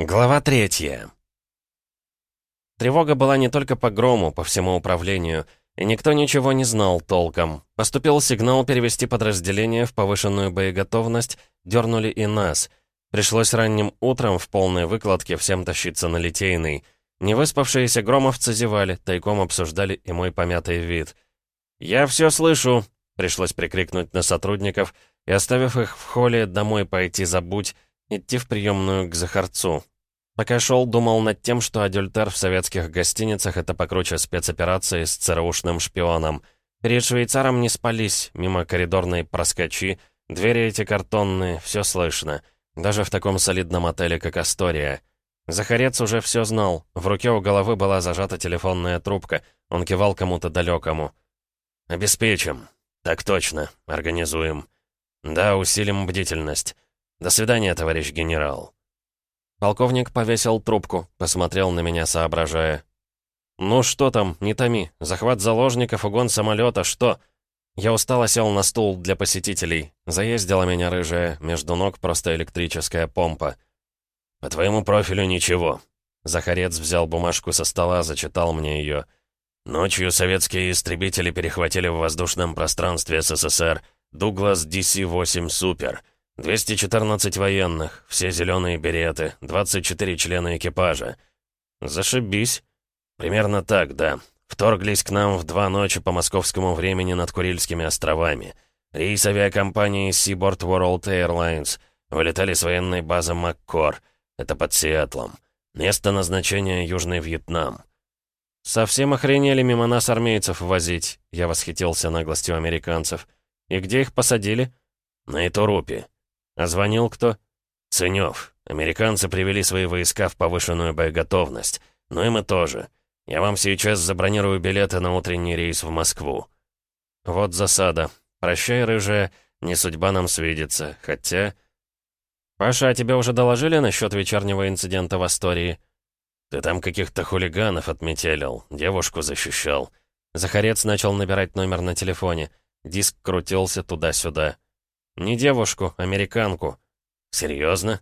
Глава третья. Тревога была не только по грому, по всему управлению, и никто ничего не знал толком. Поступил сигнал перевести подразделение в повышенную боеготовность, дернули и нас. Пришлось ранним утром в полной выкладке всем тащиться на Литейный. Невыспавшиеся громовцы зевали, тайком обсуждали и мой помятый вид. «Я все слышу!» — пришлось прикрикнуть на сотрудников и, оставив их в холле, домой пойти забудь, идти в приемную к Захарцу. Пока шел, думал над тем, что адюльтер в советских гостиницах — это покруче спецоперации с ЦРУшным шпионом. Перед швейцаром не спались, мимо коридорной проскочи, двери эти картонные, все слышно. Даже в таком солидном отеле, как «Астория». Захарец уже все знал. В руке у головы была зажата телефонная трубка. Он кивал кому-то далекому. «Обеспечим». «Так точно. Организуем». «Да, усилим бдительность». «До свидания, товарищ генерал». Полковник повесил трубку, посмотрел на меня, соображая. «Ну что там, не томи. Захват заложников, угон самолета, что?» Я устало сел на стул для посетителей. Заездила меня рыжая, между ног просто электрическая помпа. «По твоему профилю ничего». Захарец взял бумажку со стола, зачитал мне ее. «Ночью советские истребители перехватили в воздушном пространстве СССР Дуглас DC-8 Супер». 214 военных, все зеленые береты, 24 члена экипажа. Зашибись. Примерно так, да. Вторглись к нам в два ночи по московскому времени над Курильскими островами. Рейс авиакомпании Seaboard World Airlines. Вылетали с военной базы Маккор. Это под Сиэтлом. Место назначения Южный Вьетнам. «Совсем охренели мимо нас армейцев возить», — я восхитился наглостью американцев. «И где их посадили?» «На Итурупе. А звонил кто? Ценёв. Американцы привели свои войска в повышенную боеготовность. Ну и мы тоже. Я вам сейчас забронирую билеты на утренний рейс в Москву. Вот засада. Прощай, рыжая, не судьба нам свидится. Хотя... Паша, а тебе уже доложили насчет вечернего инцидента в Астории? Ты там каких-то хулиганов отметелил, девушку защищал. Захарец начал набирать номер на телефоне. Диск крутился туда-сюда. «Не девушку, американку». «Серьезно?»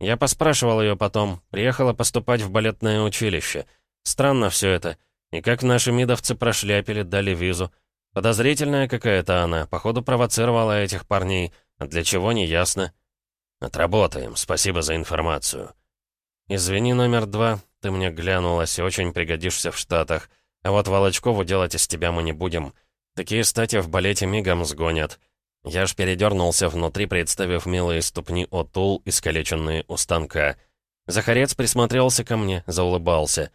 Я поспрашивал ее потом. Приехала поступать в балетное училище. Странно все это. И как наши мидовцы прошляпили, дали визу. Подозрительная какая-то она. Походу, провоцировала этих парней. А для чего, не ясно. Отработаем. Спасибо за информацию. Извини, номер два. Ты мне глянулась и очень пригодишься в Штатах. А вот Волочкову делать из тебя мы не будем. Такие стати в балете мигом сгонят. Я ж передернулся внутри, представив милые ступни Отул, искалеченные у станка. Захарец присмотрелся ко мне, заулыбался.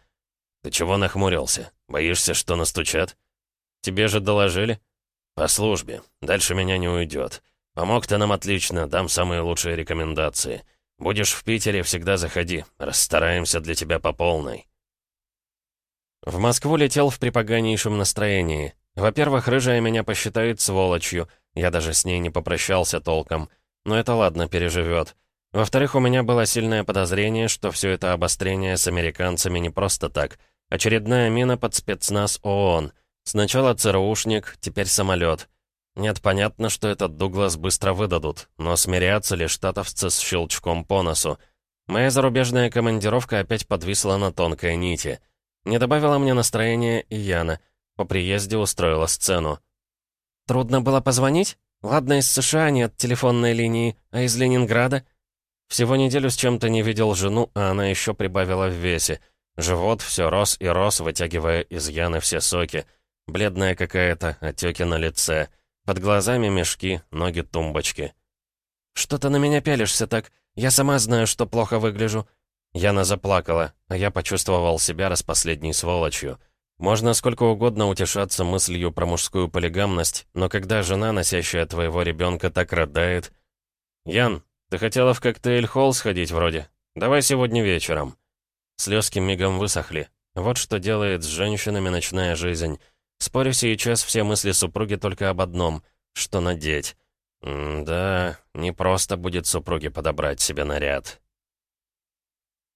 «Ты чего нахмурился? Боишься, что настучат?» «Тебе же доложили?» «По службе. Дальше меня не уйдет. Помог ты нам отлично, дам самые лучшие рекомендации. Будешь в Питере, всегда заходи. Расстараемся для тебя по полной». В Москву летел в припоганнейшем настроении. Во-первых, рыжая меня посчитает сволочью — я даже с ней не попрощался толком. Но это ладно, переживет. Во-вторых, у меня было сильное подозрение, что все это обострение с американцами не просто так. Очередная мина под спецназ ООН. Сначала ЦРУшник, теперь самолет. Нет, понятно, что этот Дуглас быстро выдадут, но смирятся ли штатовцы с щелчком по носу? Моя зарубежная командировка опять подвисла на тонкой нити. Не добавила мне настроения и Яна. По приезде устроила сцену. Трудно было позвонить? Ладно, из США нет телефонной линии, а из Ленинграда? Всего неделю с чем-то не видел жену, а она еще прибавила в весе. Живот все рос и рос, вытягивая из Яны все соки. Бледная какая-то, отеки на лице. Под глазами мешки, ноги тумбочки. «Что ты на меня пялишься так? Я сама знаю, что плохо выгляжу». Яна заплакала, а я почувствовал себя распоследней сволочью. Можно сколько угодно утешаться мыслью про мужскую полигамность, но когда жена, носящая твоего ребенка, так рыдает... «Ян, ты хотела в коктейль-холл сходить вроде? Давай сегодня вечером». Слезки мигом высохли. Вот что делает с женщинами ночная жизнь. Спорю, сейчас все мысли супруги только об одном — что надеть. М да, не просто будет супруге подобрать себе наряд.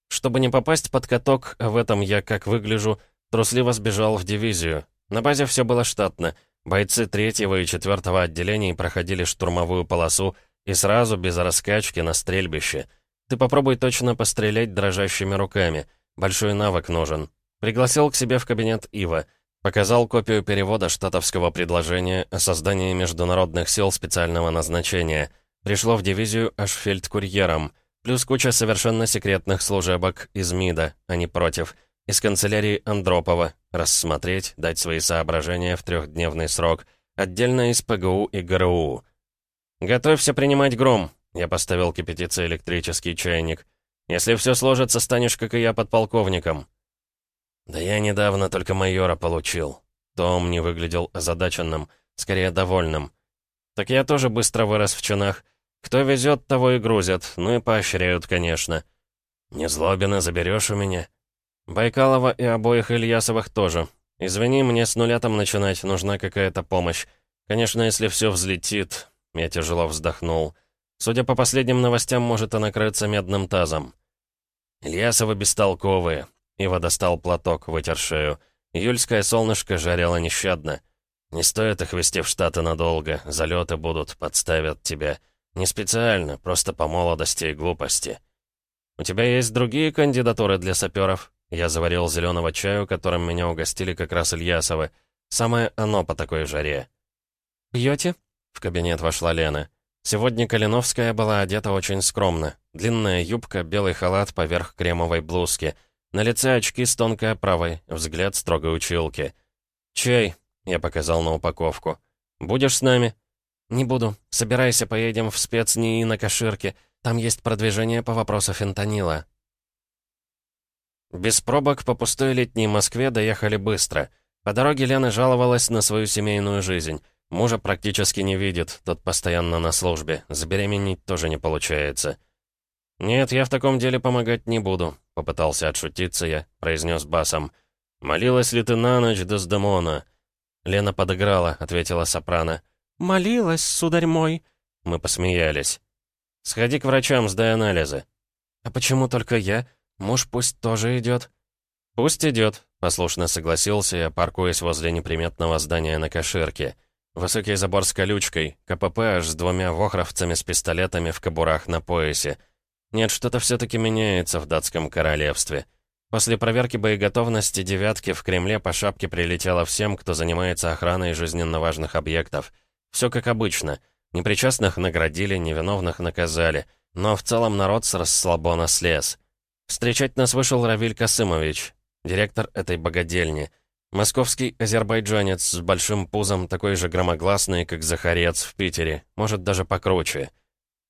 Чтобы не попасть под каток, в этом я как выгляжу — Трусливо сбежал в дивизию. На базе все было штатно. Бойцы третьего и четвертого отделений проходили штурмовую полосу и сразу, без раскачки, на стрельбище. Ты попробуй точно пострелять дрожащими руками. Большой навык нужен. Пригласил к себе в кабинет Ива. Показал копию перевода штатовского предложения о создании международных сил специального назначения. Пришло в дивизию аж фельдкурьером. Плюс куча совершенно секретных служебок из МИДа, а не против. Из канцелярии Андропова. Рассмотреть, дать свои соображения в трехдневный срок. Отдельно из ПГУ и ГРУ. «Готовься принимать гром», — я поставил кипятиться электрический чайник. «Если все сложится, станешь, как и я, подполковником». «Да я недавно только майора получил». Том не выглядел озадаченным, скорее довольным. «Так я тоже быстро вырос в чинах. Кто везет, того и грузят, ну и поощряют, конечно». «Не злобина заберешь у меня?» «Байкалова и обоих Ильясовых тоже. Извини, мне с нуля там начинать, нужна какая-то помощь. Конечно, если все взлетит...» Я тяжело вздохнул. Судя по последним новостям, может и накрыться медным тазом. Ильясовы бестолковые. Ива достал платок, вытер шею. Июльское солнышко жарило нещадно. Не стоит их вести в Штаты надолго. Залеты будут, подставят тебя. Не специально, просто по молодости и глупости. «У тебя есть другие кандидатуры для саперов?» Я заварил зеленого чаю, которым меня угостили как раз Ильясовы. Самое оно по такой жаре. «Пьете?» В кабинет вошла Лена. Сегодня Калиновская была одета очень скромно. Длинная юбка, белый халат поверх кремовой блузки. На лице очки с тонкой оправой, взгляд строгой училки. «Чай», — я показал на упаковку. «Будешь с нами?» «Не буду. Собирайся, поедем в спецнии на Каширке. Там есть продвижение по вопросу фентанила». Без пробок по пустой летней Москве доехали быстро. По дороге Лена жаловалась на свою семейную жизнь. Мужа практически не видит, тот постоянно на службе. Забеременеть тоже не получается. «Нет, я в таком деле помогать не буду», — попытался отшутиться я, произнес басом. «Молилась ли ты на ночь, Дездемона?» Лена подыграла, ответила сопрано. «Молилась, сударь мой». Мы посмеялись. «Сходи к врачам, сдай анализы». «А почему только я? Муж пусть тоже идет». «Пусть идет», — послушно согласился я, паркуясь возле неприметного здания на Каширке. Высокий забор с колючкой, КПП аж с двумя вохровцами с пистолетами в кобурах на поясе. Нет, что-то все-таки меняется в датском королевстве. После проверки боеготовности «девятки» в Кремле по шапке прилетело всем, кто занимается охраной жизненно важных объектов. Все как обычно. Непричастных наградили, невиновных наказали. Но в целом народ с расслабона слез. Встречать нас вышел Равиль Касымович, директор этой богадельни. Московский азербайджанец с большим пузом, такой же громогласный, как Захарец в Питере, может, даже покруче.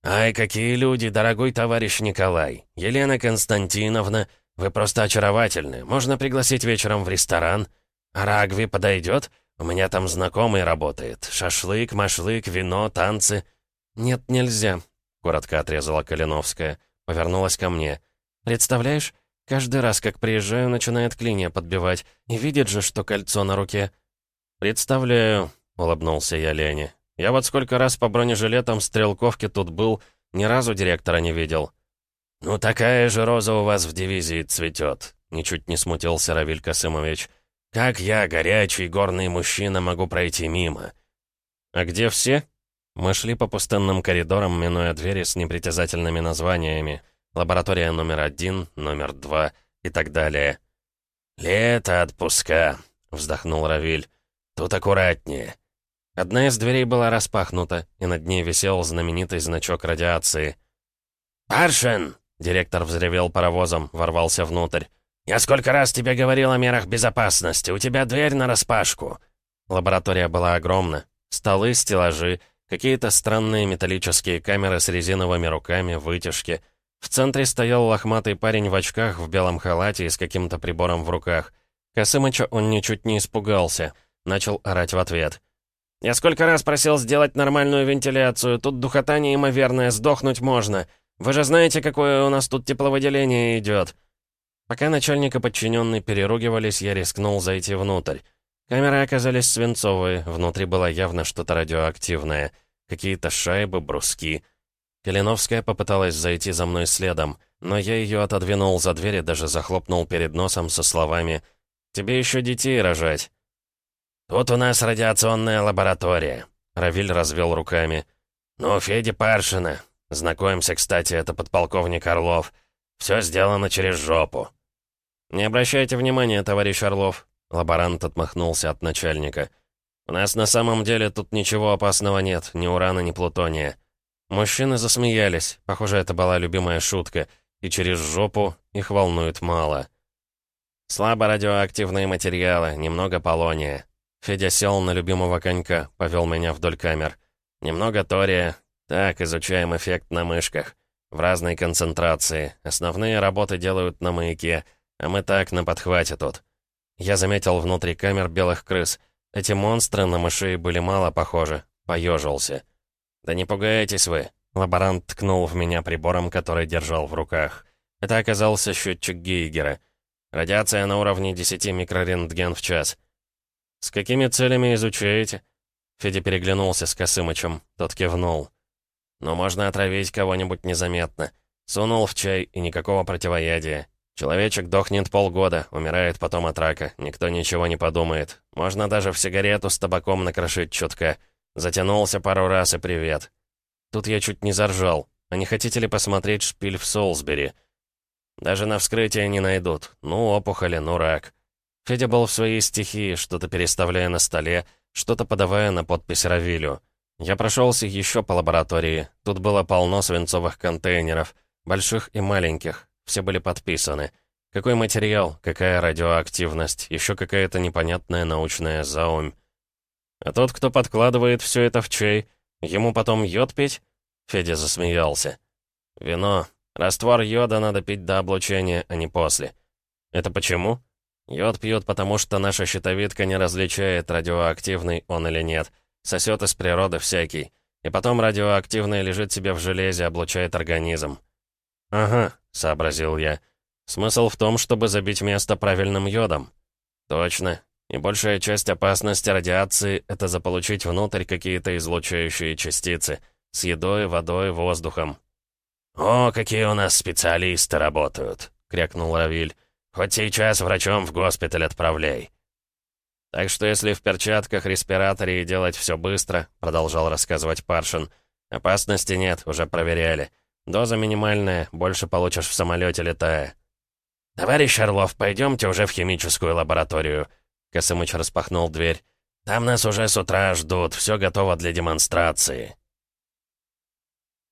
«Ай, какие люди, дорогой товарищ Николай! Елена Константиновна, вы просто очаровательны. Можно пригласить вечером в ресторан? А Рагви подойдет? У меня там знакомый работает. Шашлык, машлык, вино, танцы». «Нет, нельзя», — коротко отрезала Калиновская. Повернулась ко мне. «Представляешь, Каждый раз, как приезжаю, начинает клинья подбивать. И видит же, что кольцо на руке. «Представляю», — улыбнулся я Лене. «Я вот сколько раз по бронежилетам стрелковки тут был, ни разу директора не видел». «Ну такая же роза у вас в дивизии цветет», — ничуть не смутился Равиль Касымович. «Как я, горячий горный мужчина, могу пройти мимо?» «А где все?» Мы шли по пустынным коридорам, минуя двери с непритязательными названиями — лаборатория номер один, номер два и так далее. «Лето, отпуска», — вздохнул Равиль. «Тут аккуратнее». Одна из дверей была распахнута, и над ней висел знаменитый значок радиации. «Паршин!» — директор взревел паровозом, ворвался внутрь. «Я сколько раз тебе говорил о мерах безопасности, у тебя дверь нараспашку!» Лаборатория была огромна. Столы, стеллажи, какие-то странные металлические камеры с резиновыми руками, вытяжки — в центре стоял лохматый парень в очках, в белом халате и с каким-то прибором в руках. Косымыча он ничуть не испугался. Начал орать в ответ. «Я сколько раз просил сделать нормальную вентиляцию. Тут духота неимоверная, сдохнуть можно. Вы же знаете, какое у нас тут тепловыделение идет». Пока начальник и подчиненный переругивались, я рискнул зайти внутрь. Камеры оказались свинцовые, внутри было явно что-то радиоактивное. Какие-то шайбы, бруски — Калиновская попыталась зайти за мной следом, но я ее отодвинул за дверь и даже захлопнул перед носом со словами «Тебе еще детей рожать». «Тут у нас радиационная лаборатория», — Равиль развел руками. «Ну, Феди Паршина. Знакомься, кстати, это подполковник Орлов. Все сделано через жопу». «Не обращайте внимания, товарищ Орлов», — лаборант отмахнулся от начальника. «У нас на самом деле тут ничего опасного нет, ни урана, ни плутония». Мужчины засмеялись. Похоже, это была любимая шутка. И через жопу их волнует мало. Слабо радиоактивные материалы, немного полония. Федя сел на любимого конька, повел меня вдоль камер. Немного тория. Так, изучаем эффект на мышках. В разной концентрации. Основные работы делают на маяке, а мы так, на подхвате тут. Я заметил внутри камер белых крыс. Эти монстры на мышей были мало похожи. Поежился. «Да не пугаетесь вы!» Лаборант ткнул в меня прибором, который держал в руках. Это оказался счетчик Гейгера. Радиация на уровне 10 микрорентген в час. «С какими целями изучаете?» Федя переглянулся с Косымычем. Тот кивнул. «Но можно отравить кого-нибудь незаметно. Сунул в чай, и никакого противоядия. Человечек дохнет полгода, умирает потом от рака. Никто ничего не подумает. Можно даже в сигарету с табаком накрошить чутка. Затянулся пару раз и привет. Тут я чуть не заржал. А не хотите ли посмотреть шпиль в Солсбери? Даже на вскрытие не найдут. Ну, опухоли, ну, рак. Федя был в своей стихии, что-то переставляя на столе, что-то подавая на подпись Равилю. Я прошелся еще по лаборатории. Тут было полно свинцовых контейнеров, больших и маленьких. Все были подписаны. Какой материал, какая радиоактивность, еще какая-то непонятная научная заумь. А тот, кто подкладывает все это в чай, ему потом йод пить? Федя засмеялся. Вино. Раствор йода надо пить до облучения, а не после. Это почему? Йод пьют, потому что наша щитовидка не различает, радиоактивный он или нет. Сосет из природы всякий. И потом радиоактивный лежит себе в железе, облучает организм. «Ага», — сообразил я. «Смысл в том, чтобы забить место правильным йодом». «Точно. И большая часть опасности радиации — это заполучить внутрь какие-то излучающие частицы. С едой, водой, воздухом. «О, какие у нас специалисты работают!» — крякнул Равиль. «Хоть сейчас врачом в госпиталь отправляй». «Так что если в перчатках, респираторе и делать все быстро», — продолжал рассказывать Паршин, «опасности нет, уже проверяли. Доза минимальная, больше получишь в самолете летая». «Товарищ Орлов, пойдемте уже в химическую лабораторию», Косымыч распахнул дверь. «Там нас уже с утра ждут, все готово для демонстрации».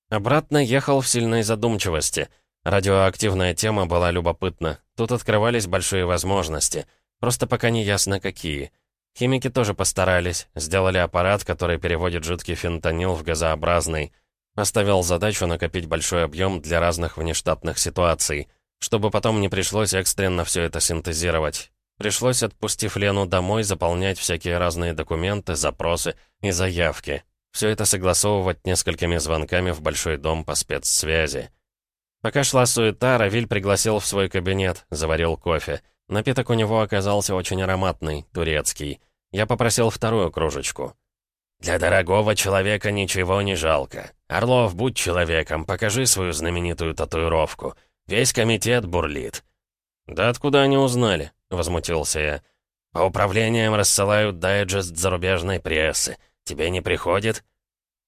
Обратно ехал в сильной задумчивости. Радиоактивная тема была любопытна. Тут открывались большие возможности. Просто пока не ясно, какие. Химики тоже постарались. Сделали аппарат, который переводит жидкий фентанил в газообразный. Поставил задачу накопить большой объем для разных внештатных ситуаций, чтобы потом не пришлось экстренно все это синтезировать. Пришлось, отпустив Лену домой, заполнять всякие разные документы, запросы и заявки. Все это согласовывать несколькими звонками в большой дом по спецсвязи. Пока шла суета, Равиль пригласил в свой кабинет, заварил кофе. Напиток у него оказался очень ароматный, турецкий. Я попросил вторую кружечку. «Для дорогого человека ничего не жалко. Орлов, будь человеком, покажи свою знаменитую татуировку. Весь комитет бурлит». «Да откуда они узнали?» — возмутился я. «По управлениям рассылают дайджест зарубежной прессы. Тебе не приходит?»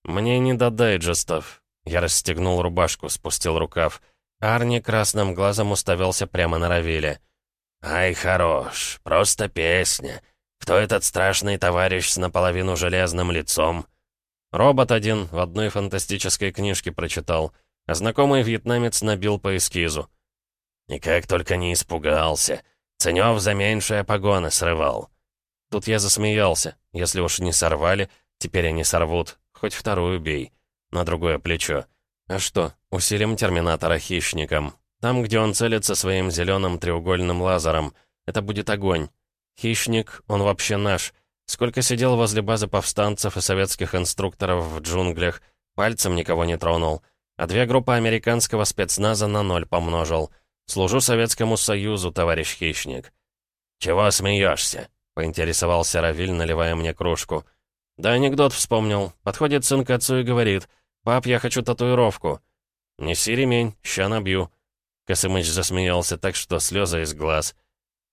«Мне не до дайджестов». Я расстегнул рубашку, спустил рукав. Арни красным глазом уставился прямо на Равиле. «Ай, хорош, просто песня. Кто этот страшный товарищ с наполовину железным лицом?» «Робот один в одной фантастической книжке прочитал, знакомый вьетнамец набил по эскизу». «И как только не испугался. Ценёв за меньшее погоны срывал». Тут я засмеялся. Если уж не сорвали, теперь они сорвут. Хоть вторую бей. На другое плечо. А что, усилим Терминатора хищником. Там, где он целится своим зеленым треугольным лазером. Это будет огонь. Хищник, он вообще наш. Сколько сидел возле базы повстанцев и советских инструкторов в джунглях. Пальцем никого не тронул. А две группы американского спецназа на ноль помножил. Служу Советскому Союзу, товарищ хищник». «Чего смеешься?» — поинтересовался Равиль, наливая мне кружку. «Да анекдот вспомнил. Подходит сын к отцу и говорит, «Пап, я хочу татуировку». «Неси ремень, ща набью». Косымыч засмеялся так, что слезы из глаз.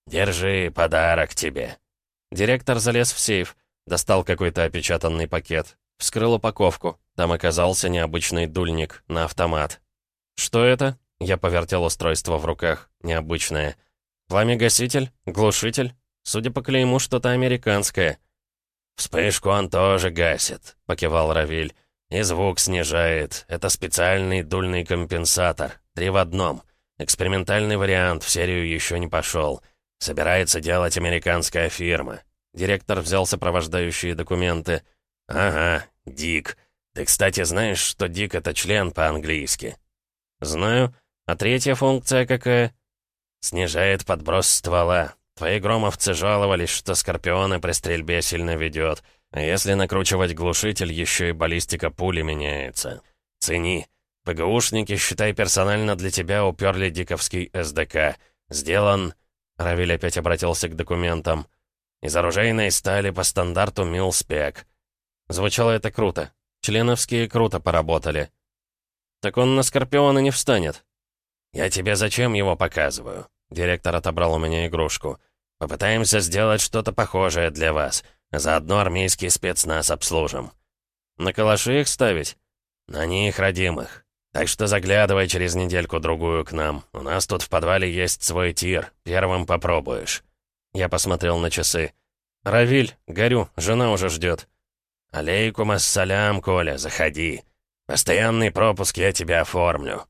«Держи, подарок тебе». Директор залез в сейф, достал какой-то опечатанный пакет. Вскрыл упаковку. Там оказался необычный дульник на автомат. «Что это?» Я повертел устройство в руках. Необычное. «Пламегаситель? Глушитель? Судя по клейму, что-то американское». «Вспышку он тоже гасит», — покивал Равиль. «И звук снижает. Это специальный дульный компенсатор. Три в одном. Экспериментальный вариант, в серию еще не пошел. Собирается делать американская фирма». Директор взял сопровождающие документы. «Ага, Дик. Ты, кстати, знаешь, что Дик — это член по-английски?» «Знаю. А третья функция какая?» «Снижает подброс ствола. Твои громовцы жаловались, что Скорпионы при стрельбе сильно ведет. А если накручивать глушитель, еще и баллистика пули меняется. Цени. ПГУшники, считай, персонально для тебя уперли диковский СДК. Сделан...» Равиль опять обратился к документам. «Из оружейной стали по стандарту Милспек». Звучало это круто. Членовские круто поработали. «Так он на Скорпиона не встанет». «Я тебе зачем его показываю?» Директор отобрал у меня игрушку. «Попытаемся сделать что-то похожее для вас. Заодно армейский спецназ обслужим». «На калаши их ставить?» «На них, родимых. Так что заглядывай через недельку-другую к нам. У нас тут в подвале есть свой тир. Первым попробуешь». Я посмотрел на часы. «Равиль, горю, жена уже ждет». «Алейкум ассалям, Коля, заходи. Постоянный пропуск я тебе оформлю».